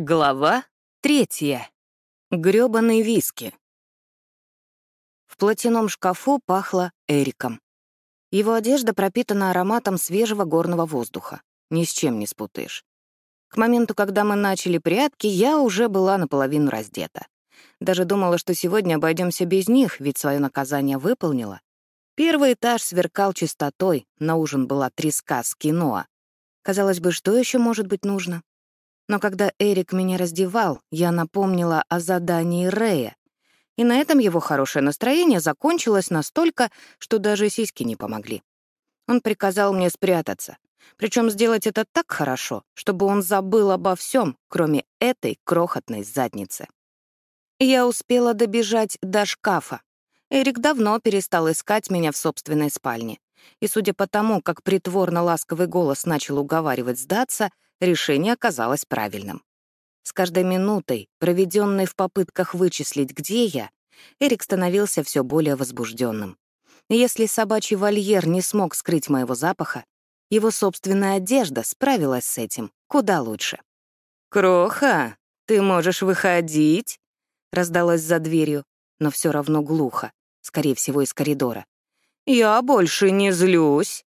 Глава третья. Грёбаный виски. В платяном шкафу пахло Эриком. Его одежда пропитана ароматом свежего горного воздуха. Ни с чем не спутаешь. К моменту, когда мы начали прятки, я уже была наполовину раздета. Даже думала, что сегодня обойдемся без них, ведь свое наказание выполнила. Первый этаж сверкал чистотой, на ужин была треска с киноа. Казалось бы, что еще может быть нужно? Но когда Эрик меня раздевал, я напомнила о задании Рэя. И на этом его хорошее настроение закончилось настолько, что даже сиськи не помогли. Он приказал мне спрятаться. Причем сделать это так хорошо, чтобы он забыл обо всем, кроме этой крохотной задницы. Я успела добежать до шкафа. Эрик давно перестал искать меня в собственной спальне. И судя по тому, как притворно-ласковый голос начал уговаривать сдаться, решение оказалось правильным. С каждой минутой, проведенной в попытках вычислить, где я, Эрик становился все более возбужденным. Если собачий вольер не смог скрыть моего запаха, его собственная одежда справилась с этим куда лучше. «Кроха, ты можешь выходить?» — раздалось за дверью, но все равно глухо, скорее всего, из коридора. «Я больше не злюсь.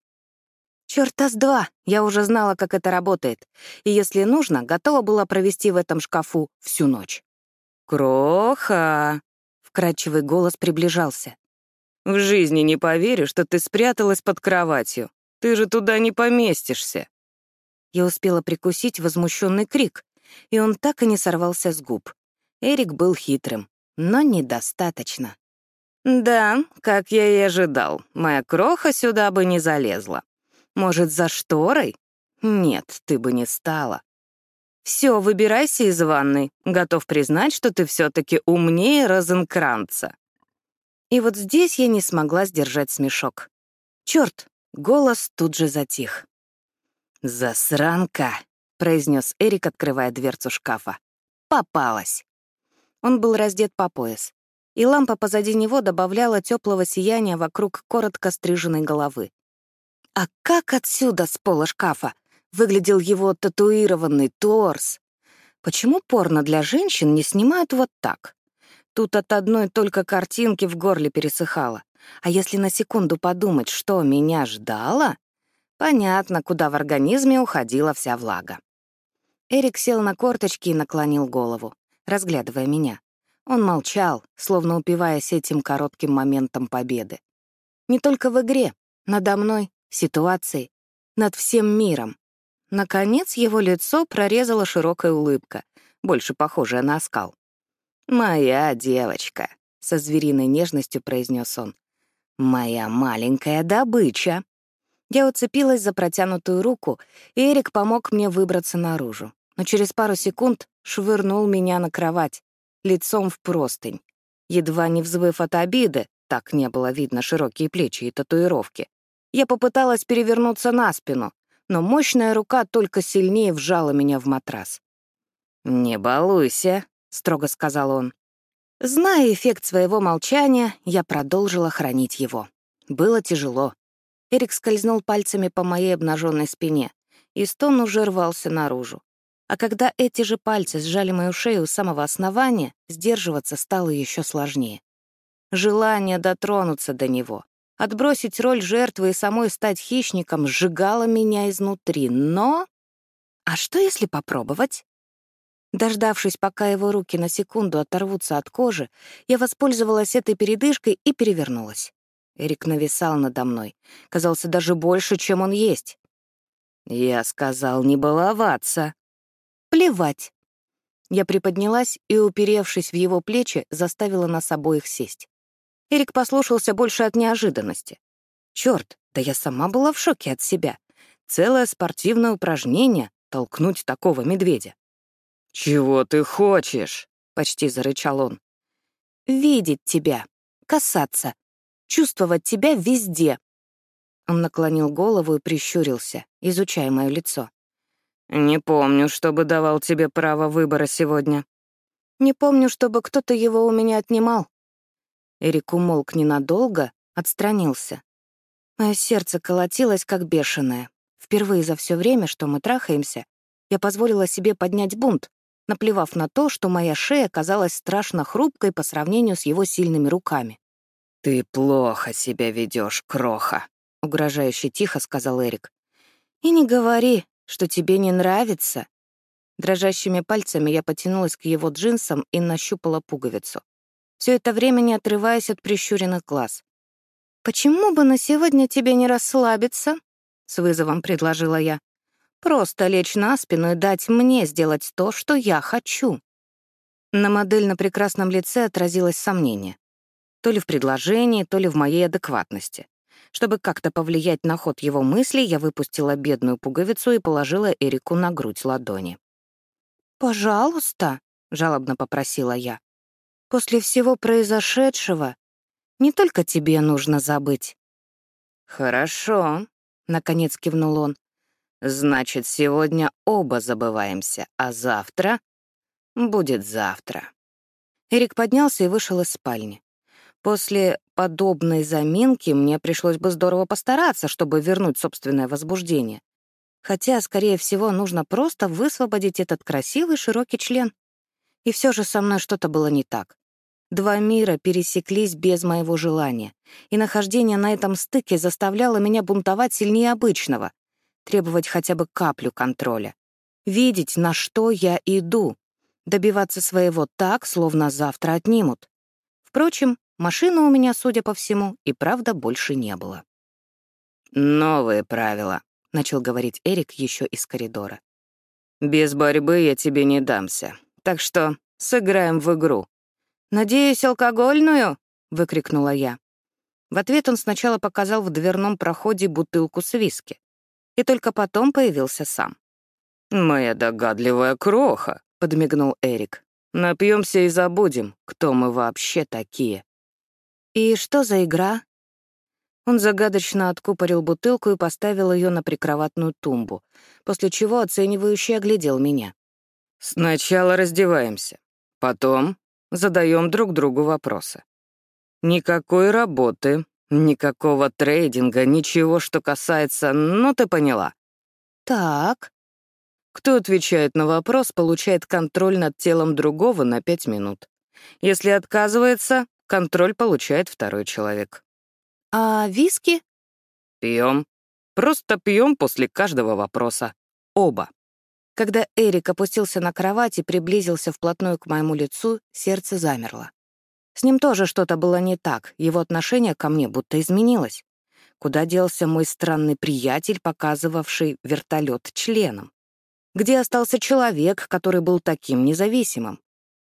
Чёрта с два, я уже знала, как это работает, и если нужно, готова была провести в этом шкафу всю ночь. «Кроха!» — вкрадчивый голос приближался. «В жизни не поверю, что ты спряталась под кроватью. Ты же туда не поместишься!» Я успела прикусить возмущенный крик, и он так и не сорвался с губ. Эрик был хитрым, но недостаточно. «Да, как я и ожидал, моя кроха сюда бы не залезла. Может, за шторой? Нет, ты бы не стала. Все, выбирайся из ванной. Готов признать, что ты все-таки умнее Розенкранца. И вот здесь я не смогла сдержать смешок. Черт, голос тут же затих. «Засранка!» — произнес Эрик, открывая дверцу шкафа. «Попалась!» Он был раздет по пояс, и лампа позади него добавляла теплого сияния вокруг коротко стриженной головы. А как отсюда, с пола шкафа, выглядел его татуированный торс? Почему порно для женщин не снимают вот так? Тут от одной только картинки в горле пересыхало. А если на секунду подумать, что меня ждало, понятно, куда в организме уходила вся влага. Эрик сел на корточки и наклонил голову, разглядывая меня. Он молчал, словно упиваясь этим коротким моментом победы. Не только в игре, надо мной ситуацией, над всем миром. Наконец его лицо прорезала широкая улыбка, больше похожая на оскал. «Моя девочка», — со звериной нежностью произнес он. «Моя маленькая добыча». Я уцепилась за протянутую руку, и Эрик помог мне выбраться наружу. Но через пару секунд швырнул меня на кровать, лицом в простынь. Едва не взвыв от обиды, так не было видно широкие плечи и татуировки, я попыталась перевернуться на спину, но мощная рука только сильнее вжала меня в матрас. «Не балуйся», — строго сказал он. Зная эффект своего молчания, я продолжила хранить его. Было тяжело. Эрик скользнул пальцами по моей обнаженной спине, и стон уже рвался наружу. А когда эти же пальцы сжали мою шею с самого основания, сдерживаться стало еще сложнее. Желание дотронуться до него, Отбросить роль жертвы и самой стать хищником сжигало меня изнутри, но... А что, если попробовать? Дождавшись, пока его руки на секунду оторвутся от кожи, я воспользовалась этой передышкой и перевернулась. Эрик нависал надо мной. Казался даже больше, чем он есть. Я сказал не баловаться. Плевать. Я приподнялась и, уперевшись в его плечи, заставила нас обоих сесть. Эрик послушался больше от неожиданности. Черт, да я сама была в шоке от себя. Целое спортивное упражнение — толкнуть такого медведя. «Чего ты хочешь?» — почти зарычал он. «Видеть тебя, касаться, чувствовать тебя везде». Он наклонил голову и прищурился, изучая мое лицо. «Не помню, чтобы давал тебе право выбора сегодня». «Не помню, чтобы кто-то его у меня отнимал», Эрик умолк ненадолго, отстранился. Мое сердце колотилось, как бешеное. Впервые за все время, что мы трахаемся, я позволила себе поднять бунт, наплевав на то, что моя шея казалась страшно хрупкой по сравнению с его сильными руками. «Ты плохо себя ведешь, кроха», — угрожающе тихо сказал Эрик. «И не говори, что тебе не нравится». Дрожащими пальцами я потянулась к его джинсам и нащупала пуговицу. Все это время не отрываясь от прищуренных глаз. «Почему бы на сегодня тебе не расслабиться?» — с вызовом предложила я. «Просто лечь на спину и дать мне сделать то, что я хочу». На модель на прекрасном лице отразилось сомнение. То ли в предложении, то ли в моей адекватности. Чтобы как-то повлиять на ход его мыслей, я выпустила бедную пуговицу и положила Эрику на грудь ладони. «Пожалуйста», — жалобно попросила я. «После всего произошедшего не только тебе нужно забыть». «Хорошо», — наконец кивнул он. «Значит, сегодня оба забываемся, а завтра будет завтра». Эрик поднялся и вышел из спальни. После подобной заминки мне пришлось бы здорово постараться, чтобы вернуть собственное возбуждение. Хотя, скорее всего, нужно просто высвободить этот красивый широкий член. И все же со мной что-то было не так. Два мира пересеклись без моего желания, и нахождение на этом стыке заставляло меня бунтовать сильнее обычного, требовать хотя бы каплю контроля, видеть, на что я иду, добиваться своего так, словно завтра отнимут. Впрочем, машины у меня, судя по всему, и правда больше не было. «Новые правила», — начал говорить Эрик еще из коридора. «Без борьбы я тебе не дамся, так что сыграем в игру. «Надеюсь, алкогольную?» — выкрикнула я. В ответ он сначала показал в дверном проходе бутылку с виски. И только потом появился сам. «Моя догадливая кроха», — подмигнул Эрик. «Напьемся и забудем, кто мы вообще такие». «И что за игра?» Он загадочно откупорил бутылку и поставил ее на прикроватную тумбу, после чего оценивающе оглядел меня. «Сначала раздеваемся, потом задаем друг другу вопросы. Никакой работы, никакого трейдинга, ничего, что касается... Ну, ты поняла. Так. Кто отвечает на вопрос, получает контроль над телом другого на пять минут. Если отказывается, контроль получает второй человек. А виски? Пьем. Просто пьем после каждого вопроса. Оба. Когда Эрик опустился на кровать и приблизился вплотную к моему лицу, сердце замерло. С ним тоже что-то было не так, его отношение ко мне будто изменилось. Куда делся мой странный приятель, показывавший вертолет членом? Где остался человек, который был таким независимым?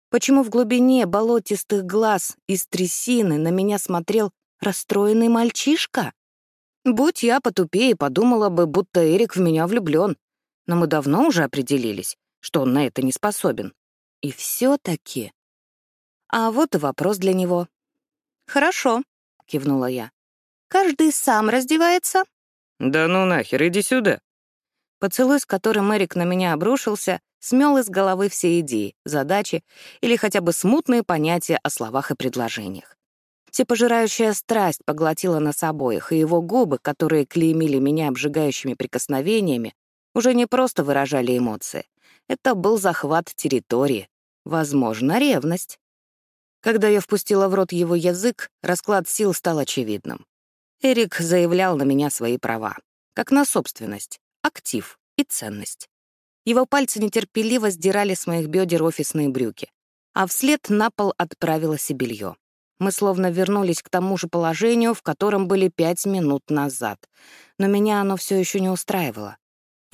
Почему в глубине болотистых глаз из трясины на меня смотрел расстроенный мальчишка? Будь я потупее, подумала бы, будто Эрик в меня влюблен но мы давно уже определились, что он на это не способен. И все таки А вот и вопрос для него. «Хорошо», — кивнула я. «Каждый сам раздевается?» «Да ну нахер, иди сюда». Поцелуй, с которым Эрик на меня обрушился, смел из головы все идеи, задачи или хотя бы смутные понятия о словах и предложениях. Всепожирающая страсть поглотила нас обоих, и его губы, которые клеймили меня обжигающими прикосновениями, уже не просто выражали эмоции. Это был захват территории, возможно, ревность. Когда я впустила в рот его язык, расклад сил стал очевидным. Эрик заявлял на меня свои права, как на собственность, актив и ценность. Его пальцы нетерпеливо сдирали с моих бедер офисные брюки, а вслед на пол отправилось и белье. Мы словно вернулись к тому же положению, в котором были пять минут назад, но меня оно все еще не устраивало.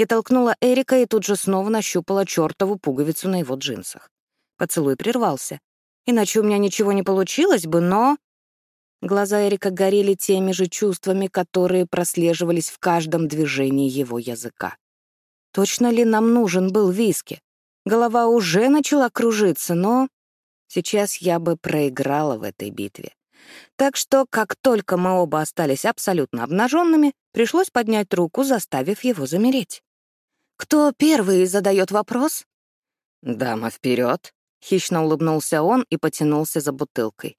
Я толкнула Эрика и тут же снова нащупала чертову пуговицу на его джинсах. Поцелуй прервался. Иначе у меня ничего не получилось бы, но... Глаза Эрика горели теми же чувствами, которые прослеживались в каждом движении его языка. Точно ли нам нужен был виски? Голова уже начала кружиться, но... Сейчас я бы проиграла в этой битве. Так что, как только мы оба остались абсолютно обнаженными, пришлось поднять руку, заставив его замереть. «Кто первый задает вопрос?» «Дама, вперед!» — хищно улыбнулся он и потянулся за бутылкой.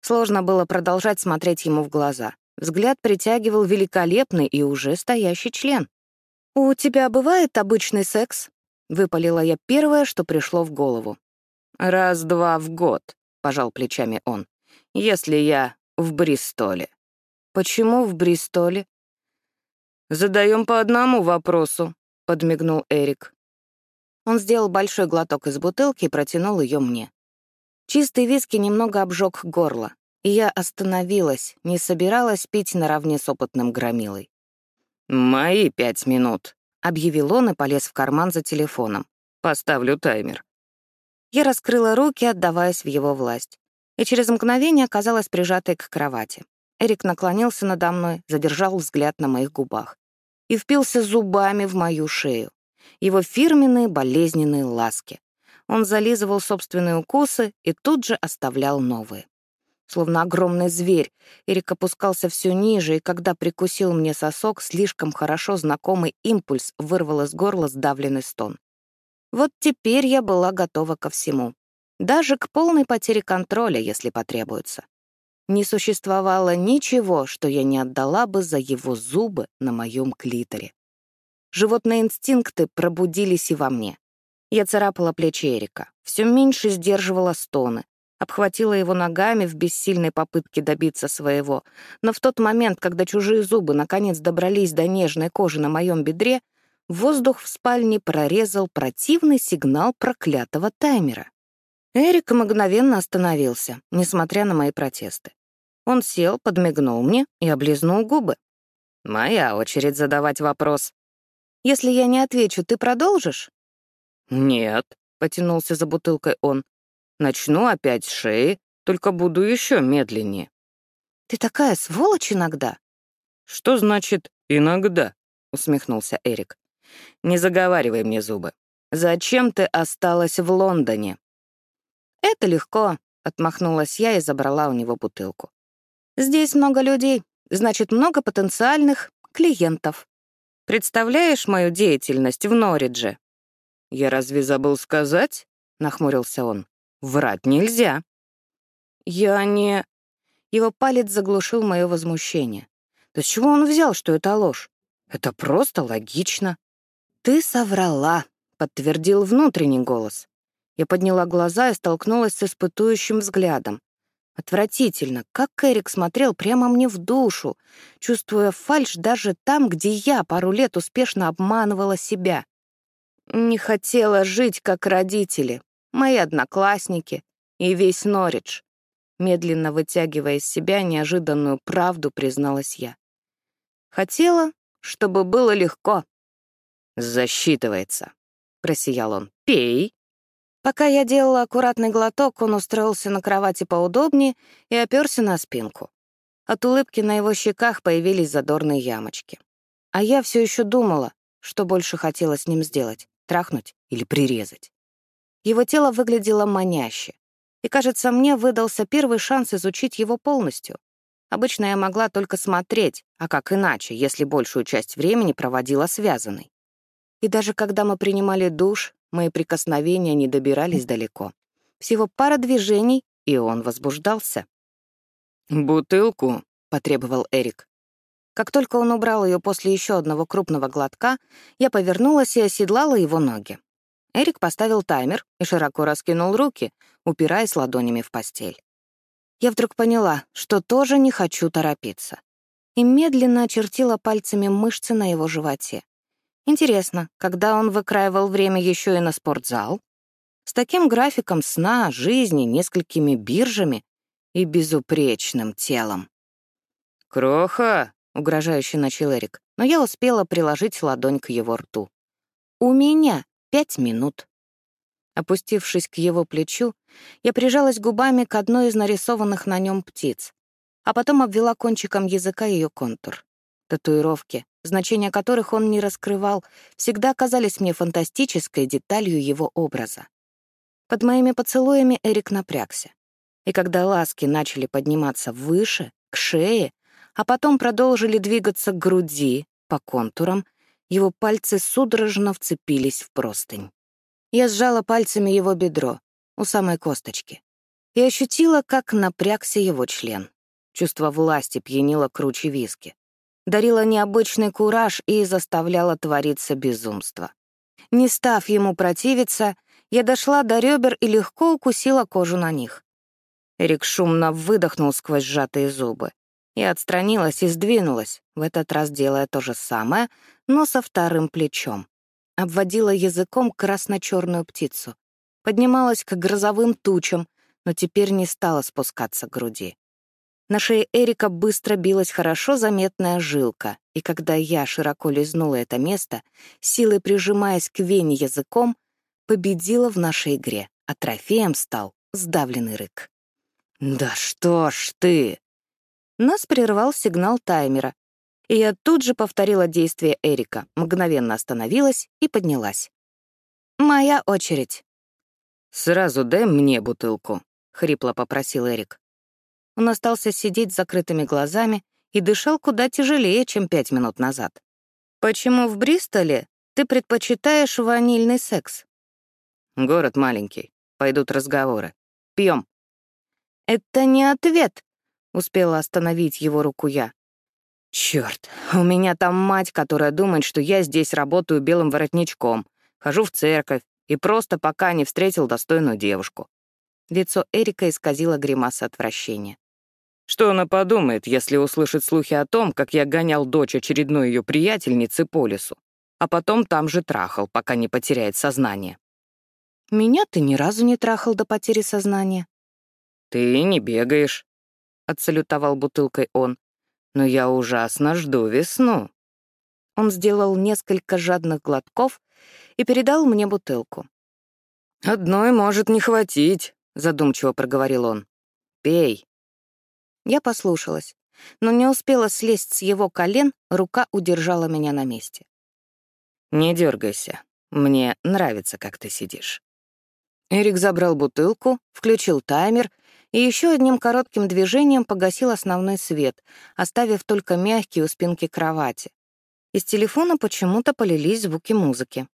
Сложно было продолжать смотреть ему в глаза. Взгляд притягивал великолепный и уже стоящий член. «У тебя бывает обычный секс?» — выпалила я первое, что пришло в голову. «Раз-два в год», — пожал плечами он, — «если я в Бристоле». «Почему в Бристоле?» «Задаем по одному вопросу», — подмигнул Эрик. Он сделал большой глоток из бутылки и протянул ее мне. Чистый виски немного обжег горло, и я остановилась, не собиралась пить наравне с опытным громилой. «Мои пять минут», — объявил он и полез в карман за телефоном. «Поставлю таймер». Я раскрыла руки, отдаваясь в его власть, и через мгновение оказалась прижатой к кровати. Эрик наклонился надо мной, задержал взгляд на моих губах и впился зубами в мою шею. Его фирменные болезненные ласки. Он зализывал собственные укусы и тут же оставлял новые. Словно огромный зверь, Эрик опускался все ниже, и когда прикусил мне сосок, слишком хорошо знакомый импульс вырвал из горла сдавленный стон. Вот теперь я была готова ко всему. Даже к полной потере контроля, если потребуется. Не существовало ничего, что я не отдала бы за его зубы на моем клиторе. Животные инстинкты пробудились и во мне. Я царапала плечи Эрика, все меньше сдерживала стоны, обхватила его ногами в бессильной попытке добиться своего, но в тот момент, когда чужие зубы наконец добрались до нежной кожи на моем бедре, воздух в спальне прорезал противный сигнал проклятого таймера. Эрик мгновенно остановился, несмотря на мои протесты. Он сел, подмигнул мне и облизнул губы. «Моя очередь задавать вопрос». «Если я не отвечу, ты продолжишь?» «Нет», — потянулся за бутылкой он. Начну опять с шеи, только буду еще медленнее. Ты такая сволочь иногда. Что значит «иногда»? усмехнулся Эрик. Не заговаривай мне зубы. Зачем ты осталась в Лондоне? Это легко, отмахнулась я и забрала у него бутылку. Здесь много людей, значит, много потенциальных клиентов. Представляешь мою деятельность в Норридже? Я разве забыл сказать? нахмурился он. Врать нельзя». «Я не...» Его палец заглушил мое возмущение. «Да с чего он взял, что это ложь? Это просто логично». «Ты соврала», — подтвердил внутренний голос. Я подняла глаза и столкнулась с испытующим взглядом. Отвратительно, как Эрик смотрел прямо мне в душу, чувствуя фальшь даже там, где я пару лет успешно обманывала себя. Не хотела жить, как родители, мои одноклассники и весь Норридж. Медленно вытягивая из себя неожиданную правду, призналась я. Хотела, чтобы было легко. «Засчитывается», — просиял он. «Пей». Пока я делала аккуратный глоток, он устроился на кровати поудобнее и оперся на спинку. От улыбки на его щеках появились задорные ямочки. А я все еще думала, что больше хотела с ним сделать — трахнуть или прирезать. Его тело выглядело маняще. И, кажется, мне выдался первый шанс изучить его полностью. Обычно я могла только смотреть, а как иначе, если большую часть времени проводила связанной. И даже когда мы принимали душ, мои прикосновения не добирались далеко. Всего пара движений, и он возбуждался. «Бутылку», — потребовал Эрик. Как только он убрал ее после еще одного крупного глотка, я повернулась и оседлала его ноги. Эрик поставил таймер и широко раскинул руки, упираясь ладонями в постель. Я вдруг поняла, что тоже не хочу торопиться. И медленно очертила пальцами мышцы на его животе. Интересно, когда он выкраивал время еще и на спортзал? С таким графиком сна, жизни, несколькими биржами и безупречным телом. «Кроха!» — угрожающе начал Эрик, но я успела приложить ладонь к его рту. «У меня Пять минут. Опустившись к его плечу, я прижалась губами к одной из нарисованных на нем птиц, а потом обвела кончиком языка ее контур. Татуировки, значения которых он не раскрывал, всегда казались мне фантастической деталью его образа. Под моими поцелуями Эрик напрягся. И когда ласки начали подниматься выше, к шее, а потом продолжили двигаться к груди, по контурам, его пальцы судорожно вцепились в простынь. Я сжала пальцами его бедро, у самой косточки, и ощутила, как напрягся его член. Чувство власти пьянило круче виски. Дарило необычный кураж и заставляло твориться безумство. Не став ему противиться, я дошла до ребер и легко укусила кожу на них. Эрик шумно выдохнул сквозь сжатые зубы. Я отстранилась и сдвинулась, в этот раз делая то же самое, но со вторым плечом. Обводила языком красно-черную птицу. Поднималась к грозовым тучам, но теперь не стала спускаться к груди. На шее Эрика быстро билась хорошо заметная жилка, и когда я широко лизнула это место, силой прижимаясь к вене языком, победила в нашей игре, а трофеем стал сдавленный рык. «Да что ж ты!» Нас прервал сигнал таймера, и я тут же повторила действие Эрика, мгновенно остановилась и поднялась. «Моя очередь». «Сразу дай мне бутылку», — хрипло попросил Эрик. Он остался сидеть с закрытыми глазами и дышал куда тяжелее, чем пять минут назад. «Почему в Бристоле ты предпочитаешь ванильный секс?» «Город маленький. Пойдут разговоры. Пьем. «Это не ответ», — успела остановить его руку я. Черт, у меня там мать, которая думает, что я здесь работаю белым воротничком, хожу в церковь и просто пока не встретил достойную девушку». Лицо Эрика исказило гримаса отвращения. Что она подумает, если услышит слухи о том, как я гонял дочь очередной ее приятельницы по лесу, а потом там же трахал, пока не потеряет сознание? Меня ты ни разу не трахал до потери сознания. Ты не бегаешь, — отсалютовал бутылкой он. Но я ужасно жду весну. Он сделал несколько жадных глотков и передал мне бутылку. «Одной может не хватить», — задумчиво проговорил он. «Пей». Я послушалась, но не успела слезть с его колен, рука удержала меня на месте. «Не дергайся. Мне нравится, как ты сидишь». Эрик забрал бутылку, включил таймер и еще одним коротким движением погасил основной свет, оставив только мягкий у спинки кровати. Из телефона почему-то полились звуки музыки.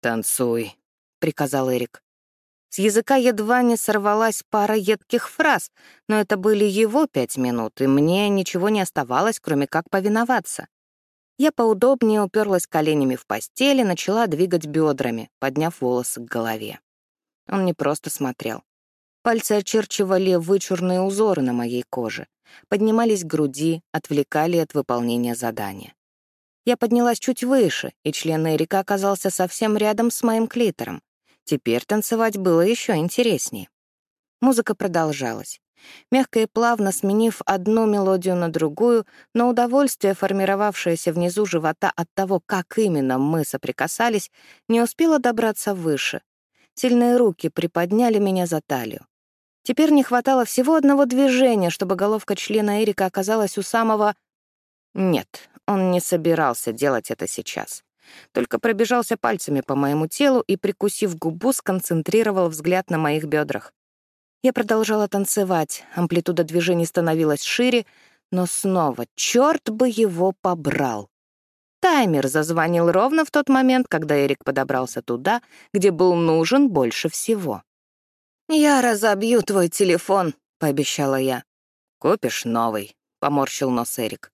«Танцуй», — приказал Эрик. С языка едва не сорвалась пара едких фраз, но это были его пять минут, и мне ничего не оставалось, кроме как повиноваться. Я поудобнее уперлась коленями в постели, начала двигать бедрами, подняв волосы к голове. Он не просто смотрел. Пальцы очерчивали вычурные узоры на моей коже, поднимались к груди, отвлекали от выполнения задания. Я поднялась чуть выше, и член Эрика оказался совсем рядом с моим клитором. Теперь танцевать было еще интереснее. Музыка продолжалась. Мягко и плавно сменив одну мелодию на другую, но удовольствие, формировавшееся внизу живота от того, как именно мы соприкасались, не успело добраться выше. Сильные руки приподняли меня за талию. Теперь не хватало всего одного движения, чтобы головка члена Эрика оказалась у самого... Нет, он не собирался делать это сейчас только пробежался пальцами по моему телу и, прикусив губу, сконцентрировал взгляд на моих бедрах. Я продолжала танцевать, амплитуда движений становилась шире, но снова, черт бы его побрал. Таймер зазвонил ровно в тот момент, когда Эрик подобрался туда, где был нужен больше всего. «Я разобью твой телефон», — пообещала я. «Купишь новый», — поморщил нос Эрик.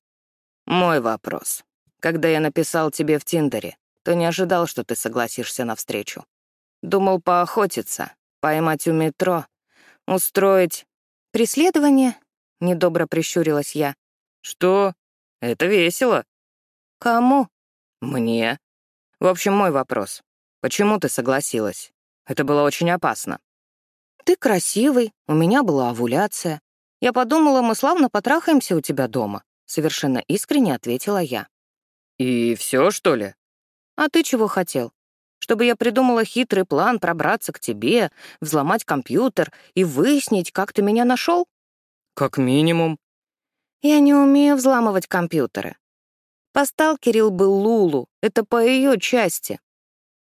«Мой вопрос. Когда я написал тебе в Тиндере, то не ожидал, что ты согласишься на встречу. Думал поохотиться, поймать у метро, устроить... Преследование? Недобро прищурилась я. Что? Это весело. Кому? Мне. В общем, мой вопрос. Почему ты согласилась? Это было очень опасно. Ты красивый, у меня была овуляция. Я подумала, мы славно потрахаемся у тебя дома. Совершенно искренне ответила я. «И все, что ли?» «А ты чего хотел? Чтобы я придумала хитрый план пробраться к тебе, взломать компьютер и выяснить, как ты меня нашел? «Как минимум». «Я не умею взламывать компьютеры. Посталкерил бы Лулу, это по ее части».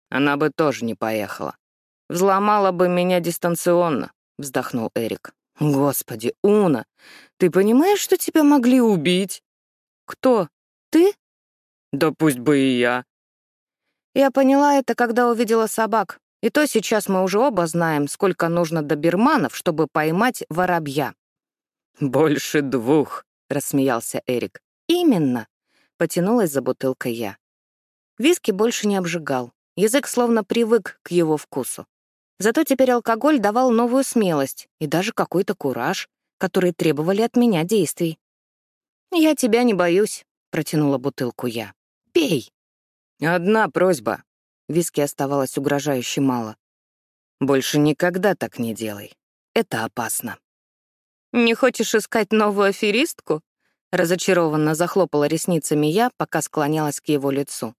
«Она бы тоже не поехала. Взломала бы меня дистанционно», — вздохнул Эрик. «Господи, Уна, ты понимаешь, что тебя могли убить?» «Кто? Ты?» Да пусть бы и я. Я поняла это, когда увидела собак. И то сейчас мы уже оба знаем, сколько нужно доберманов, чтобы поймать воробья. «Больше двух», — рассмеялся Эрик. «Именно», — потянулась за бутылкой я. Виски больше не обжигал. Язык словно привык к его вкусу. Зато теперь алкоголь давал новую смелость и даже какой-то кураж, которые требовали от меня действий. «Я тебя не боюсь», — протянула бутылку я. «Пей». «Одна просьба». Виски оставалось угрожающе мало. «Больше никогда так не делай. Это опасно». «Не хочешь искать новую аферистку?» Разочарованно захлопала ресницами я, пока склонялась к его лицу.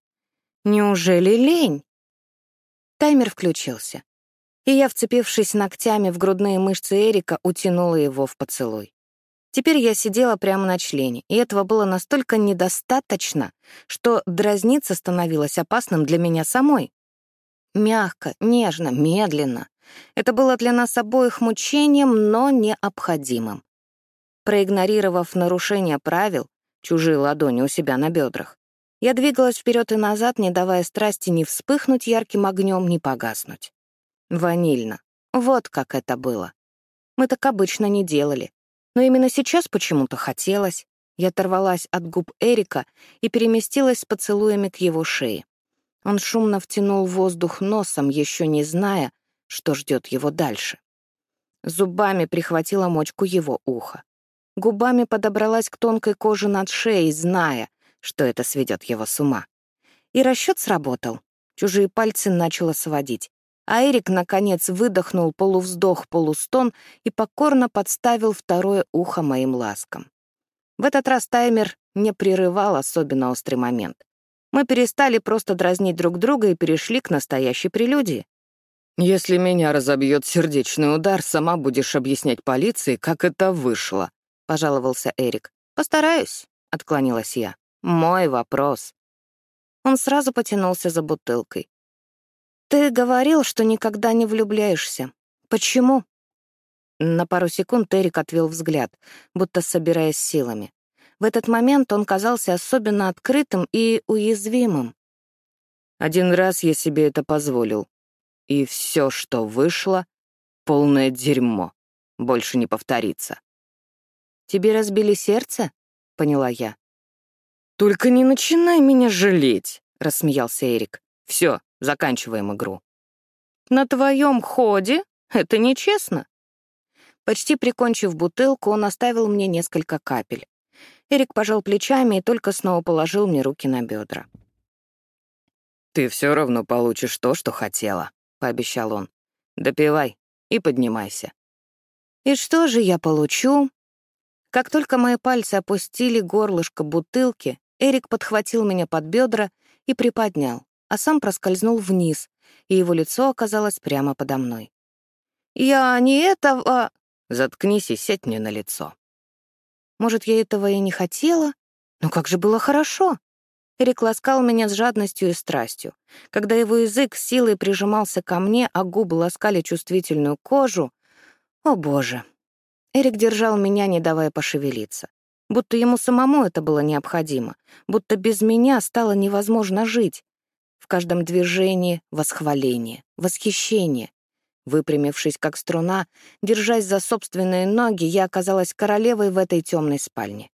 «Неужели лень?» Таймер включился, и я, вцепившись ногтями в грудные мышцы Эрика, утянула его в поцелуй. Теперь я сидела прямо на члене, и этого было настолько недостаточно, что дразниться становилось опасным для меня самой. Мягко, нежно, медленно. Это было для нас обоих мучением, но необходимым. Проигнорировав нарушение правил, чужие ладони у себя на бедрах, я двигалась вперед и назад, не давая страсти ни вспыхнуть ярким огнем, ни погаснуть. Ванильно. Вот как это было. Мы так обычно не делали. Но именно сейчас почему-то хотелось. Я оторвалась от губ Эрика и переместилась с поцелуями к его шее. Он шумно втянул воздух носом, еще не зная, что ждет его дальше. Зубами прихватила мочку его уха. Губами подобралась к тонкой коже над шеей, зная, что это сведет его с ума. И расчет сработал. Чужие пальцы начало сводить. А Эрик, наконец, выдохнул полувздох-полустон и покорно подставил второе ухо моим ласкам. В этот раз таймер не прерывал особенно острый момент. Мы перестали просто дразнить друг друга и перешли к настоящей прелюдии. «Если меня разобьет сердечный удар, сама будешь объяснять полиции, как это вышло», — пожаловался Эрик. «Постараюсь», — отклонилась я. «Мой вопрос». Он сразу потянулся за бутылкой. «Ты говорил, что никогда не влюбляешься. Почему?» На пару секунд Эрик отвел взгляд, будто собираясь силами. В этот момент он казался особенно открытым и уязвимым. «Один раз я себе это позволил, и все, что вышло, полное дерьмо. Больше не повторится. «Тебе разбили сердце?» — поняла я. «Только не начинай меня жалеть», — рассмеялся Эрик. Все, заканчиваем игру. «На твоем ходе? Это нечестно». Почти прикончив бутылку, он оставил мне несколько капель. Эрик пожал плечами и только снова положил мне руки на бедра. «Ты все равно получишь то, что хотела», — пообещал он. «Допивай и поднимайся». «И что же я получу?» Как только мои пальцы опустили горлышко бутылки, Эрик подхватил меня под бедра и приподнял, а сам проскользнул вниз, и его лицо оказалось прямо подо мной. «Я не этого...» «Заткнись и сядь мне на лицо». Может, я этого и не хотела? Но как же было хорошо! Эрик ласкал меня с жадностью и страстью. Когда его язык силой прижимался ко мне, а губы ласкали чувствительную кожу... О, боже! Эрик держал меня, не давая пошевелиться. Будто ему самому это было необходимо. Будто без меня стало невозможно жить. В каждом движении — восхваление, восхищение. Выпрямившись, как струна, держась за собственные ноги, я оказалась королевой в этой темной спальне.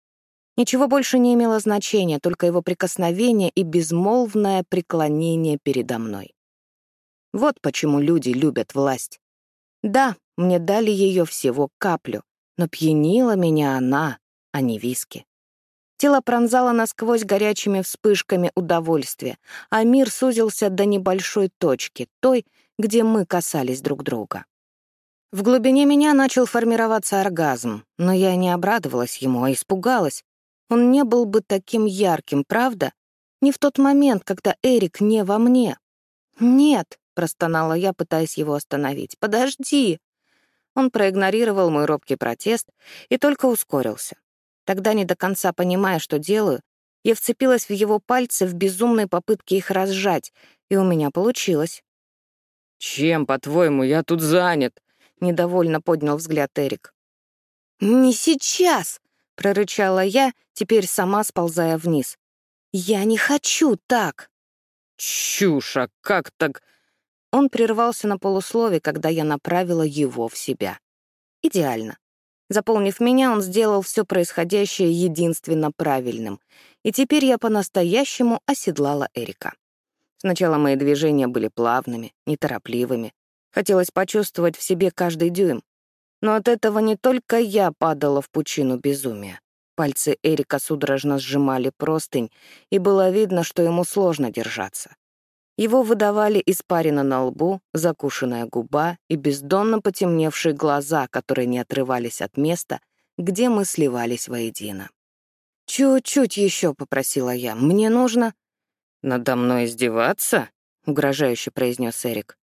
Ничего больше не имело значения, только его прикосновение и безмолвное преклонение передо мной. Вот почему люди любят власть. Да, мне дали ее всего каплю, но пьянила меня она, а не виски. Тело пронзало насквозь горячими вспышками удовольствия, а мир сузился до небольшой точки, той, где мы касались друг друга. В глубине меня начал формироваться оргазм, но я не обрадовалась ему, а испугалась, он не был бы таким ярким, правда? Не в тот момент, когда Эрик не во мне. «Нет», — простонала я, пытаясь его остановить. «Подожди». Он проигнорировал мой робкий протест и только ускорился. Тогда, не до конца понимая, что делаю, я вцепилась в его пальцы в безумной попытке их разжать, и у меня получилось. «Чем, по-твоему, я тут занят?» — недовольно поднял взгляд Эрик. «Не сейчас!» — прорычала я, теперь сама сползая вниз. «Я не хочу так!» «Чушь, а как так?» Он прервался на полуслове, когда я направила его в себя. Идеально. Заполнив меня, он сделал все происходящее единственно правильным, и теперь я по-настоящему оседлала Эрика. Сначала мои движения были плавными, неторопливыми. Хотелось почувствовать в себе каждый дюйм. Но от этого не только я падала в пучину безумия. Пальцы Эрика судорожно сжимали простынь, и было видно, что ему сложно держаться. Его выдавали испарина на лбу, закушенная губа и бездонно потемневшие глаза, которые не отрывались от места, где мы сливались воедино. «Чуть-чуть еще», — попросила я. «Мне нужно...» «Надо мной издеваться?» — угрожающе произнес Эрик.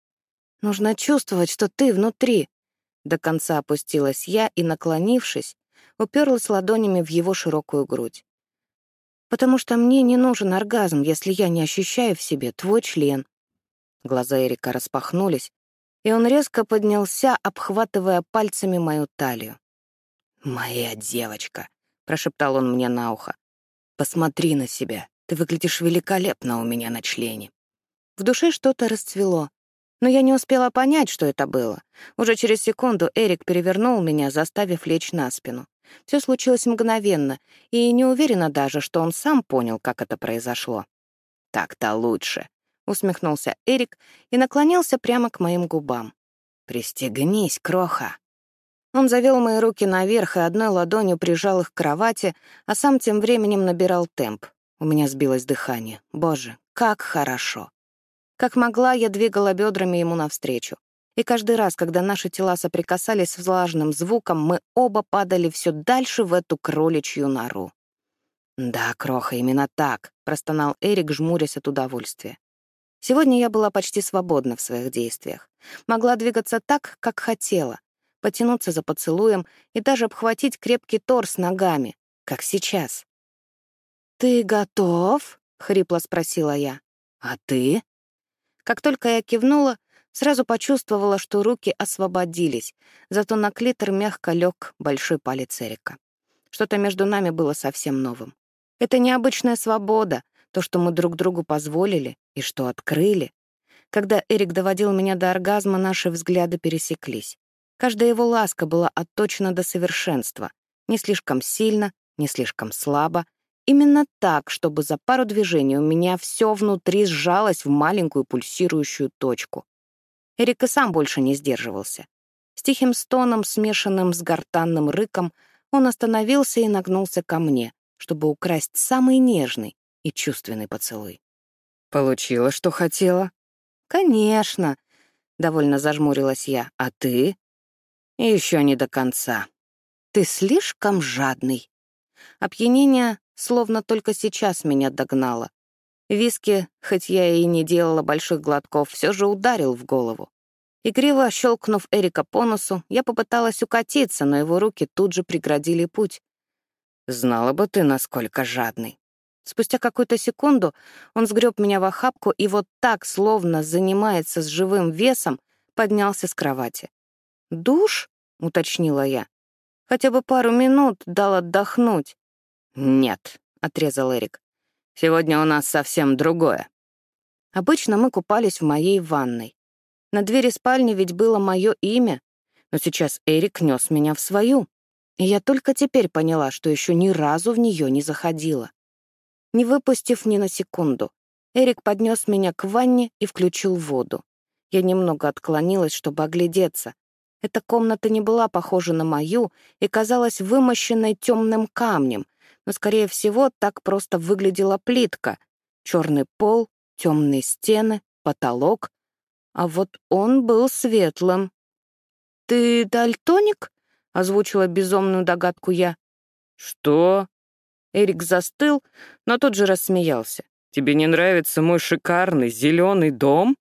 «Нужно чувствовать, что ты внутри». До конца опустилась я и, наклонившись, уперлась ладонями в его широкую грудь. «Потому что мне не нужен оргазм, если я не ощущаю в себе твой член». Глаза Эрика распахнулись, и он резко поднялся, обхватывая пальцами мою талию. «Моя девочка», — прошептал он мне на ухо, — «посмотри на себя, ты выглядишь великолепно у меня на члене». В душе что-то расцвело, но я не успела понять, что это было. Уже через секунду Эрик перевернул меня, заставив лечь на спину. Все случилось мгновенно, и не уверена даже, что он сам понял, как это произошло. «Так-то лучше», — усмехнулся Эрик и наклонился прямо к моим губам. «Пристегнись, кроха». Он завел мои руки наверх и одной ладонью прижал их к кровати, а сам тем временем набирал темп. У меня сбилось дыхание. Боже, как хорошо. Как могла, я двигала бедрами ему навстречу. И каждый раз, когда наши тела соприкасались с влажным звуком, мы оба падали все дальше в эту кроличью нору. «Да, Кроха, именно так», — простонал Эрик, жмурясь от удовольствия. Сегодня я была почти свободна в своих действиях. Могла двигаться так, как хотела, потянуться за поцелуем и даже обхватить крепкий торс ногами, как сейчас. «Ты готов?» — хрипло спросила я. «А ты?» Как только я кивнула, Сразу почувствовала, что руки освободились, зато на клитор мягко лег большой палец Эрика. Что-то между нами было совсем новым. Это необычная свобода, то, что мы друг другу позволили и что открыли. Когда Эрик доводил меня до оргазма, наши взгляды пересеклись. Каждая его ласка была отточена до совершенства. Не слишком сильно, не слишком слабо. Именно так, чтобы за пару движений у меня все внутри сжалось в маленькую пульсирующую точку. Эрик и сам больше не сдерживался. С тихим стоном, смешанным с гортанным рыком, он остановился и нагнулся ко мне, чтобы украсть самый нежный и чувственный поцелуй. «Получила, что хотела?» «Конечно», — довольно зажмурилась я. «А ты?» «Еще не до конца. Ты слишком жадный». Опьянение словно только сейчас меня догнало. Виски, хоть я и не делала больших глотков, все же ударил в голову. Игриво щелкнув Эрика по носу, я попыталась укатиться, но его руки тут же преградили путь. «Знала бы ты, насколько жадный». Спустя какую-то секунду он сгреб меня в охапку и вот так, словно занимается с живым весом, поднялся с кровати. «Душ?» — уточнила я. «Хотя бы пару минут дал отдохнуть». «Нет», — отрезал Эрик. Сегодня у нас совсем другое. Обычно мы купались в моей ванной. На двери спальни ведь было мое имя, но сейчас Эрик нес меня в свою. И я только теперь поняла, что еще ни разу в нее не заходила. Не выпустив ни на секунду, Эрик поднес меня к ванне и включил воду. Я немного отклонилась, чтобы оглядеться. Эта комната не была похожа на мою и казалась вымощенной темным камнем — но, скорее всего, так просто выглядела плитка. Черный пол, темные стены, потолок. А вот он был светлым. «Ты дальтоник?» — озвучила безумную догадку я. «Что?» Эрик застыл, но тут же рассмеялся. «Тебе не нравится мой шикарный зеленый дом?»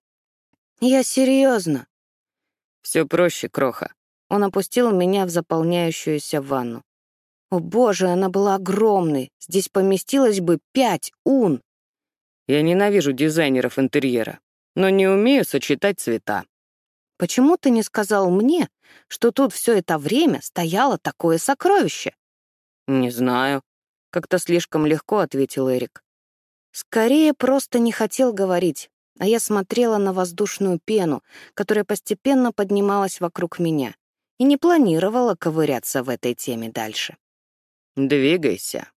«Я серьезно. Все проще, Кроха». Он опустил меня в заполняющуюся ванну. О боже, она была огромной. Здесь поместилось бы пять ун. Я ненавижу дизайнеров интерьера, но не умею сочетать цвета. Почему ты не сказал мне, что тут все это время стояло такое сокровище? Не знаю. Как-то слишком легко ответил Эрик. Скорее, просто не хотел говорить, а я смотрела на воздушную пену, которая постепенно поднималась вокруг меня, и не планировала ковыряться в этой теме дальше. «Двигайся».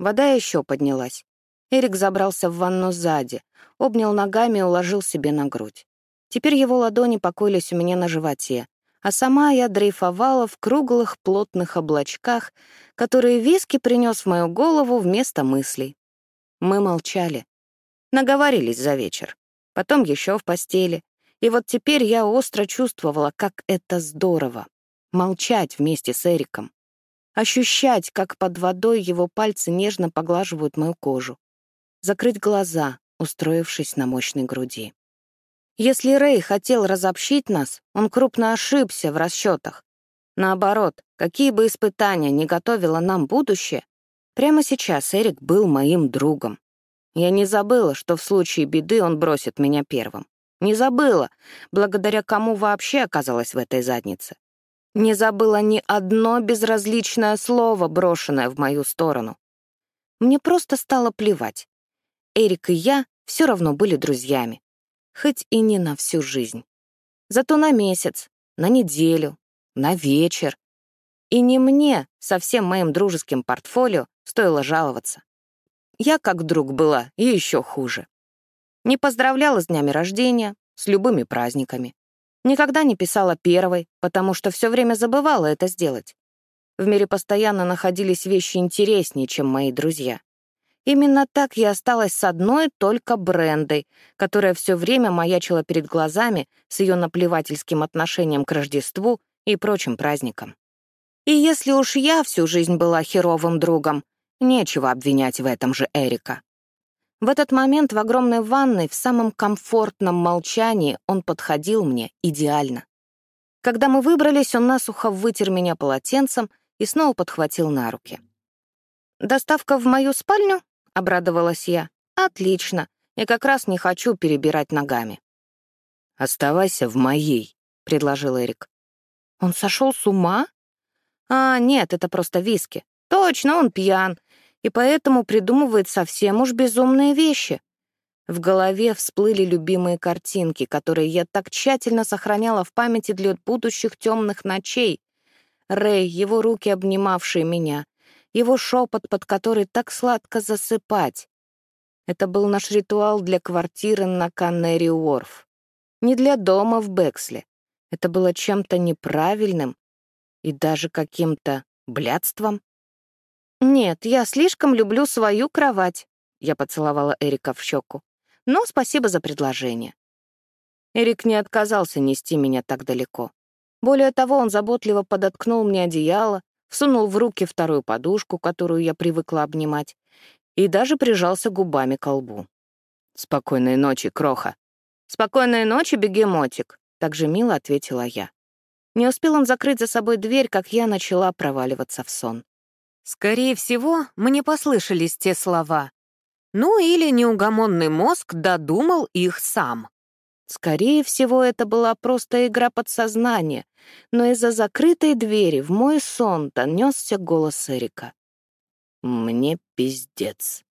Вода еще поднялась. Эрик забрался в ванну сзади, обнял ногами и уложил себе на грудь. Теперь его ладони покоились у меня на животе, а сама я дрейфовала в круглых плотных облачках, которые виски принес в мою голову вместо мыслей. Мы молчали. Наговорились за вечер. Потом еще в постели. И вот теперь я остро чувствовала, как это здорово. Молчать вместе с Эриком. Ощущать, как под водой его пальцы нежно поглаживают мою кожу. Закрыть глаза, устроившись на мощной груди. Если Рэй хотел разобщить нас, он крупно ошибся в расчетах. Наоборот, какие бы испытания ни готовило нам будущее, прямо сейчас Эрик был моим другом. Я не забыла, что в случае беды он бросит меня первым. Не забыла, благодаря кому вообще оказалась в этой заднице. Не забыла ни одно безразличное слово, брошенное в мою сторону. Мне просто стало плевать. Эрик и я все равно были друзьями хоть и не на всю жизнь. Зато на месяц, на неделю, на вечер. И не мне со всем моим дружеским портфолио стоило жаловаться. Я как друг была и еще хуже. Не поздравляла с днями рождения, с любыми праздниками. Никогда не писала первой, потому что все время забывала это сделать. В мире постоянно находились вещи интереснее, чем мои друзья. Именно так я осталась с одной только Брендой, которая все время маячила перед глазами с ее наплевательским отношением к Рождеству и прочим праздникам. И если уж я всю жизнь была херовым другом, нечего обвинять в этом же Эрика. В этот момент в огромной ванной в самом комфортном молчании он подходил мне идеально. Когда мы выбрались, он насухо вытер меня полотенцем и снова подхватил на руки. «Доставка в мою спальню?» обрадовалась я. «Отлично. Я как раз не хочу перебирать ногами». «Оставайся в моей», — предложил Эрик. «Он сошел с ума?» «А, нет, это просто виски. Точно, он пьян, и поэтому придумывает совсем уж безумные вещи». В голове всплыли любимые картинки, которые я так тщательно сохраняла в памяти для будущих темных ночей. Рэй, его руки, обнимавшие меня, его шепот, под который так сладко засыпать. Это был наш ритуал для квартиры на Каннери Уорф. Не для дома в Бексле. Это было чем-то неправильным и даже каким-то блядством. «Нет, я слишком люблю свою кровать», — я поцеловала Эрика в щеку. «Но спасибо за предложение». Эрик не отказался нести меня так далеко. Более того, он заботливо подоткнул мне одеяло, всунул в руки вторую подушку, которую я привыкла обнимать, и даже прижался губами к лбу. «Спокойной ночи, Кроха!» «Спокойной ночи, бегемотик!» — так же мило ответила я. Не успел он закрыть за собой дверь, как я начала проваливаться в сон. Скорее всего, мне послышались те слова. Ну или неугомонный мозг додумал их сам. Скорее всего, это была просто игра подсознания, но из-за закрытой двери в мой сон донесся голос Эрика. «Мне пиздец».